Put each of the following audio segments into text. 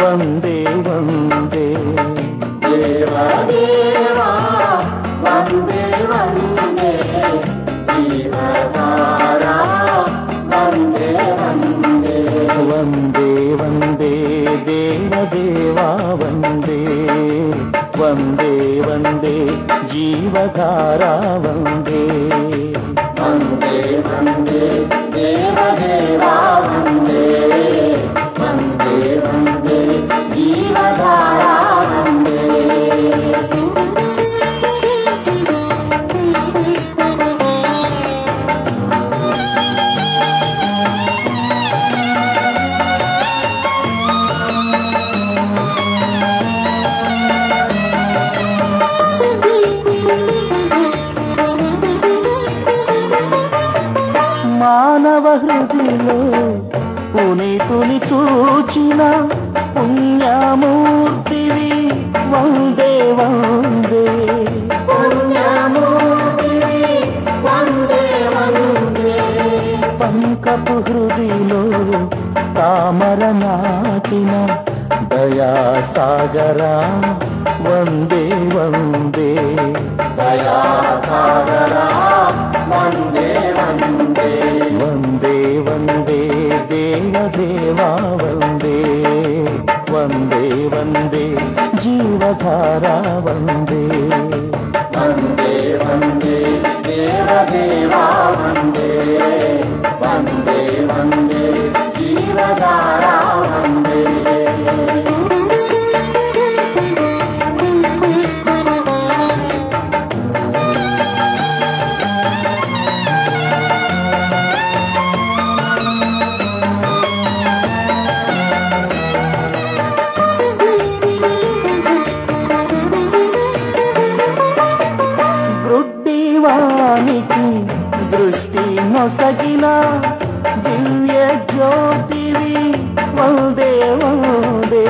వందే వందే దేవదేవా వందే వందే జీవధారా వందే వందే వందే వందే దేవదేవా వందే వందే వందే జీవధారా వందే వందే వందే దేవదేవా మానవ హృదిలో పునీతుని చూచిన పుణ్యమూర్తివి వందే వందే. పంకపు హృదిలో తామర నాటిన దయాసాగరా వందే వందే. దయాసాగరా వందే జీవధారా వందే నొసగిన దివ్య జ్యోతివి వందే వందే.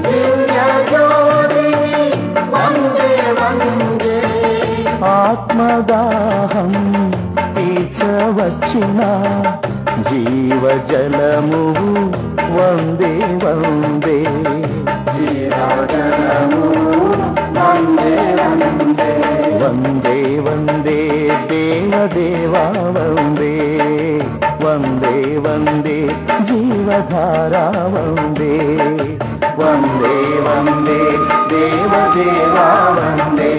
దివ్య జ్యోతివి వందే వందే. ఆత్మదాహం తీర్చవచ్చిన జీవజలము వందే వందే. దేవదేవా వందే వందే వందే జీవధారా వందే వందే వందే దేవదేవా వందే